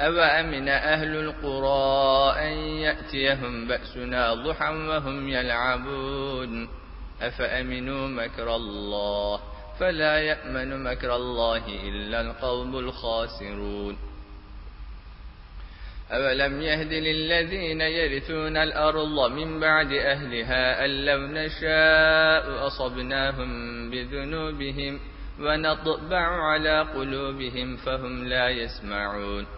أوأمن أهل القرى أن يأتيهم بأسنا ضحى وهم يلعبون أفأمنوا مكر الله فلا يأمن مكر الله إلا القوم الخاسرون أولم يهد للذين يرثون الأرض من بعد أهلها أن لو نشاء أصبناهم بذنوبهم ونطبع على قلوبهم فهم لا يسمعون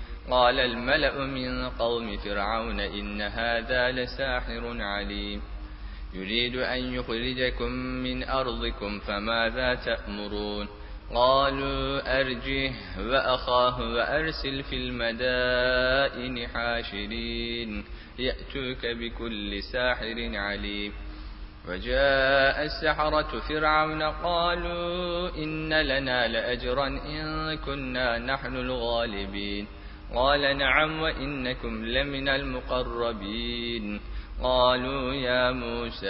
قال الملأ من قوم فرعون إن هذا لساحر عليم. يريد أن يخرجكم من أرضكم فماذا تأمرون؟ قالوا أرجه وأخاه وأرسل في المدائن حاشرين يأتوك بكل ساحر عليم. وجاء السحرة فرعون قالوا إن لنا لأجرا إن كنا نحن الغالبين. قال نعم وإنكم لمن المقربين. قالوا يا موسى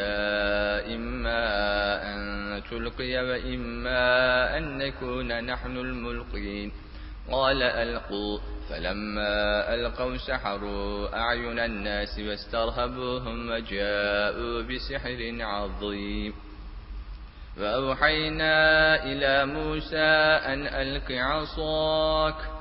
إما أن تلقي وإما أن نكون نحن الملقين. قال ألقوا. فلما ألقوا سحروا أعين الناس واسترهبوهم وجاءوا بسحر عظيم. فأوحينا إلى موسى أن ألق عصاك.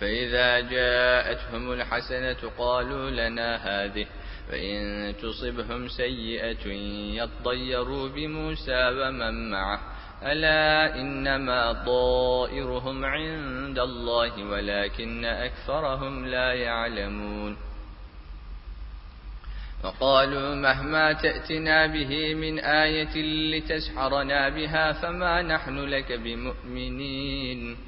فإذا جاءتهم الحسنة قالوا لنا هذه فإن تصبهم سيئة يطيروا بموسى ومن معه. ألا إنما ضائرهم عند الله ولكن أكثرهم لا يعلمون. وقالوا مهما تأتنا به من آية لتسحرنا بها فما نحن لك بمؤمنين.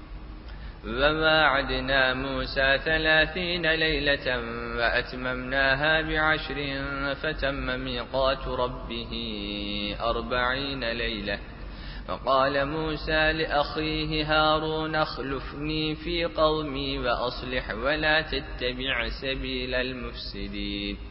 وما عدنا موسى ثلاثين ليلة وأتممناها بعشر فتم ميقات ربه أربعين ليلة. فقال موسى لأخيه هارون اخلفني في قومي وأصلح ولا تتبع سبيل المفسدين.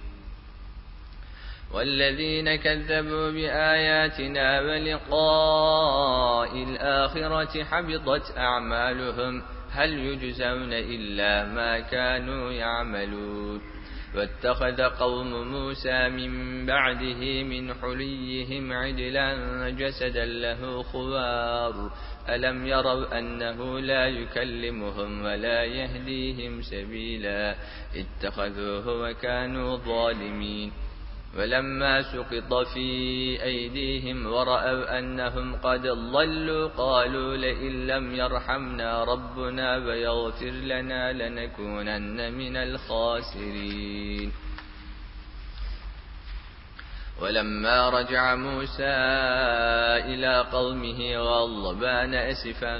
والذين كذبوا بآياتنا ولقاء الآخرة حبطت أعمالهم هل يجزون إلا ما كانوا يعملون واتخذ قوم موسى من بعده من حليهم عدلا جسدا له خوار ألم يروا أنه لا يكلمهم ولا يهديهم سبيلا اتخذوه وكانوا ظالمين ولما سقط في أيديهم ورأوا أنهم قد ضلوا قالوا لئن لم يرحمنا ربنا ويغفر لنا لنكونن من الخاسرين. ولما رجع موسى إلى قومه غضبان أسفا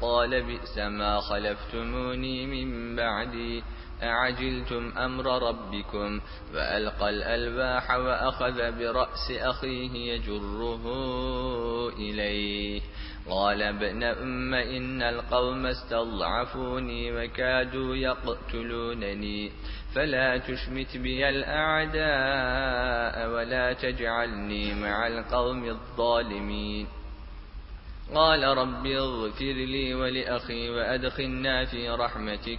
قال بئس ما خلفتموني من بعدي. أعجلتم أمر ربكم؟ وألقى الألباح وأخذ برأس أخيه يجره إليه. قال ابن أم إن القوم استضعفوني وكادوا يقتلونني. فلا تشمت بي الأعداء ولا تجعلني مع القوم الظالمين. قال رب اغفر لي ولأخي وأدخلنا في رحمتك.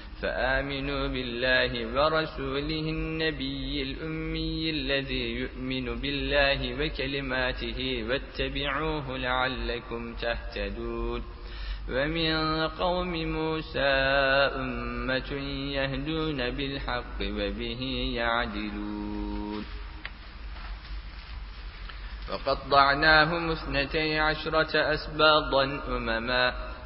فآمنوا بالله ورسوله النبي الأمي الذي يؤمن بالله وكلماته واتبعوه لعلكم تهتدون. ومن قوم موسى أمة يهدون بالحق وبه يعدلون. وقطعناهم اثنتي عشرة أسباطا أمما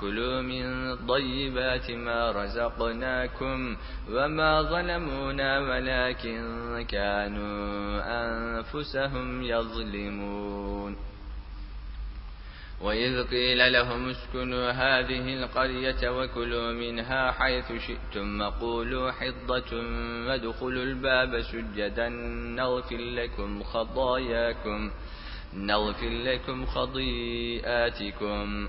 كلوا من طيبات ما رزقناكم وما ظلمونا ولكن كانوا أنفسهم يظلمون. وإذ قيل لهم اسكنوا هذه القرية وكلوا منها حيث شئتم وقولوا حضة وادخلوا الباب سجدا نغفر لكم خطاياكم نغفر لكم خطيئاتكم.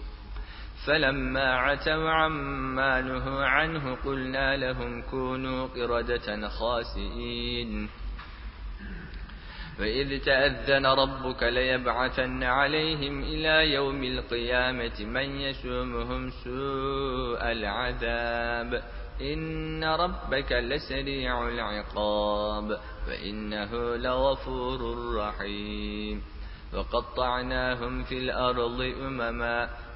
فلما عتوا عما نهوا عنه قلنا لهم كونوا قردة خاسئين. فإذ تأذن ربك ليبعثن عليهم إلى يوم القيامة من يسومهم سوء العذاب. إن ربك لسريع العقاب. فإنه لغفور رحيم. وقطعناهم في الأرض أمما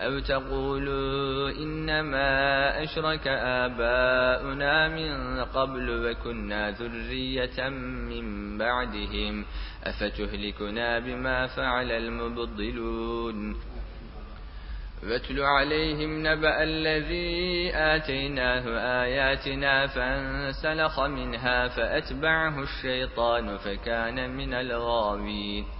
أو تقولوا إنما أشرك آباؤنا من قبل وكنا ذرية من بعدهم أفتهلكنا بما فعل المبضلون واتل عليهم نبأ الذي آتيناه آياتنا فانسلخ منها فأتبعه الشيطان فكان من الغاوين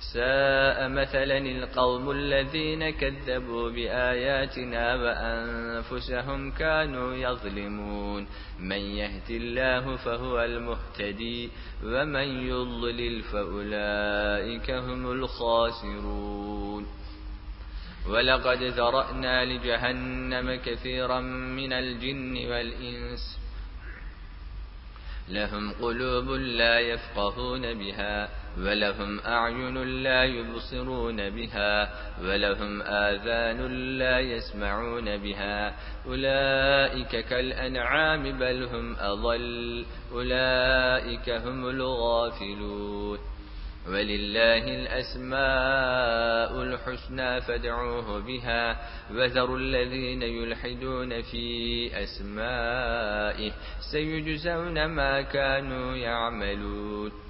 ساء مثلا القوم الذين كذبوا بآياتنا وأنفسهم كانوا يظلمون. من يهد الله فهو المهتدي ومن يضلل فأولئك هم الخاسرون. ولقد ذرأنا لجهنم كثيرا من الجن والإنس لهم قلوب لا يفقهون بها. ولهم أعين لا يبصرون بها ولهم آذان لا يسمعون بها أولئك كالأنعام بل هم أضل أولئك هم الغافلون ولله الأسماء الحسنى فادعوه بها وذروا الذين يلحدون في أسمائه سيجزون ما كانوا يعملون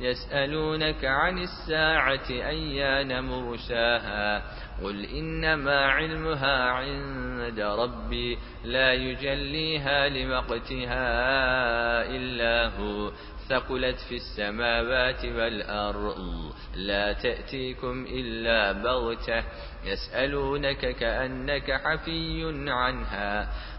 يسألونك عن الساعة أيان مرساها قل إنما علمها عند ربي لا يجليها لوقتها إلا هو ثقلت في السماوات والأرض لا تأتيكم إلا بغتة يسألونك كأنك حفي عنها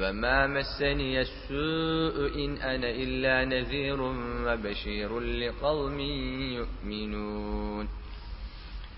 وما مسني السوء إن أنا إلا نذير وبشير لقوم يؤمنون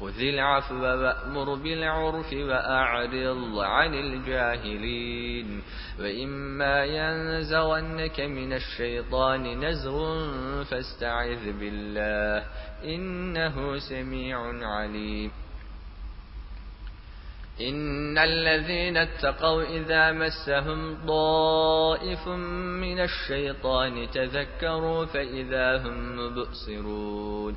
خذ العفو وأمر بالعرف وأعرض عن الجاهلين وإما ينزغنك من الشيطان نزغ فاستعذ بالله إنه سميع عليم إن الذين اتقوا إذا مسهم ضائف من الشيطان تذكروا فإذا هم مبصرون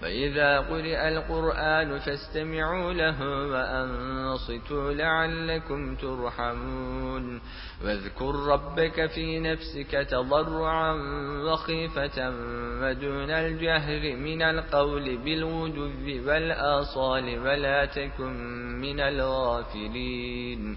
فإذا قرئ القرآن فاستمعوا له وأنصتوا لعلكم ترحمون. واذكر ربك في نفسك تضرعا وخيفة ودون الجهر من القول بالوجب والآصال ولا تكن من الغافلين.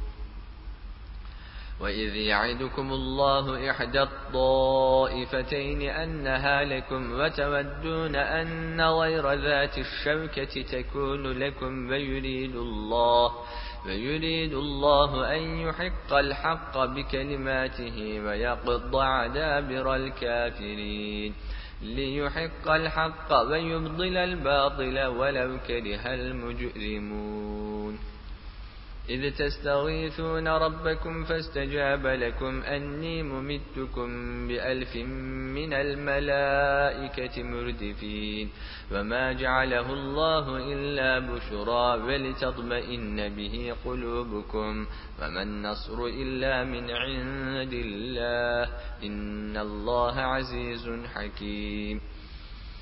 وإذ يعدكم الله إحدى الطائفتين أنها لكم وتودون أن غير ذات الشوكة تكون لكم ويريد الله فيريد الله أن يحق الحق بكلماته ويقضع دابر الكافرين ليحق الحق ويبضل الباطل ولو كره المجرمون إذ تستغيثون ربكم فاستجاب لكم أني ممتكم بألف من الملائكة مردفين وما جعله الله إلا بشرى ولتطمئن به قلوبكم وما النصر إلا من عند الله إن الله عزيز حكيم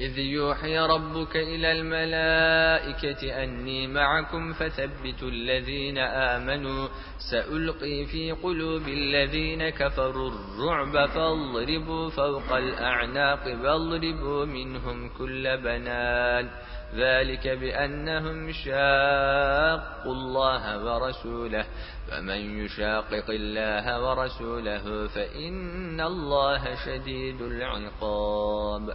إذ يوحي ربك إلى الملائكة أني معكم فثبتوا الذين آمنوا سألقي في قلوب الذين كفروا الرعب فاضربوا فوق الأعناق واضربوا منهم كل بنان ذلك بأنهم شاقوا الله ورسوله فمن يشاقق الله ورسوله فإن الله شديد العقاب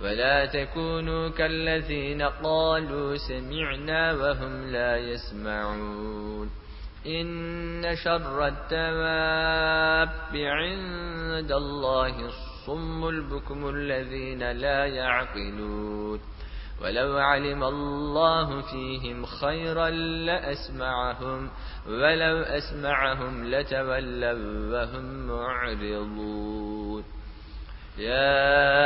ولا تكونوا كالذين قالوا سمعنا وهم لا يسمعون. إن شر التواب عند الله الصم البكم الذين لا يعقلون. ولو علم الله فيهم خيرا لأسمعهم ولو أسمعهم لتولوا وهم معرضون. يا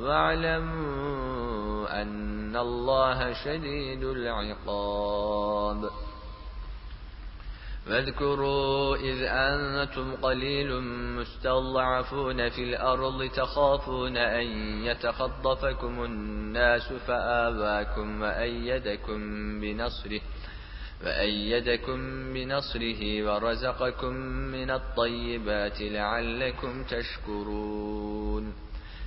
واعلموا أن الله شديد العقاب. واذكروا إذ أنتم قليل مستضعفون في الأرض تخافون أن يتخطفكم الناس فآواكم وأيدكم بنصره وأيدكم بنصره ورزقكم من الطيبات لعلكم تشكرون.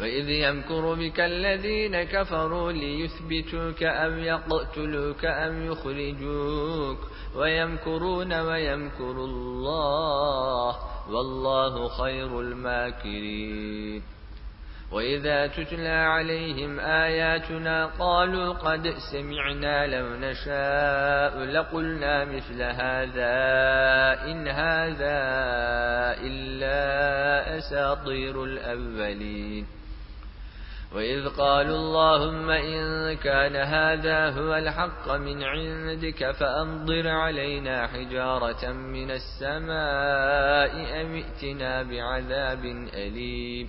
وإذ يمكر بك الذين كفروا ليثبتوك أم يقتلوك أم يخرجوك ويمكرون ويمكر الله والله خير الماكرين وإذا تتلى عليهم آياتنا قالوا قد سمعنا لو نشاء لقلنا مثل هذا إن هذا إلا أساطير الأولين وإذ قالوا اللهم إن كان هذا هو الحق من عندك فأمضر علينا حجارة من السماء أم ائتنا بعذاب أليم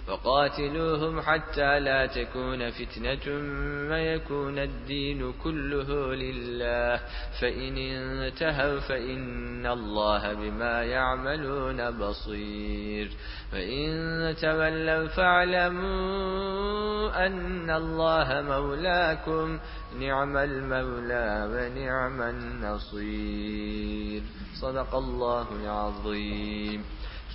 وقاتلوهم حتى لا تكون فتنة ويكون الدين كله لله. فإن انتهوا فإن الله بما يعملون بصير. فإن تولوا فاعلموا أن الله مولاكم نعم المولى ونعم النصير. صدق الله العظيم.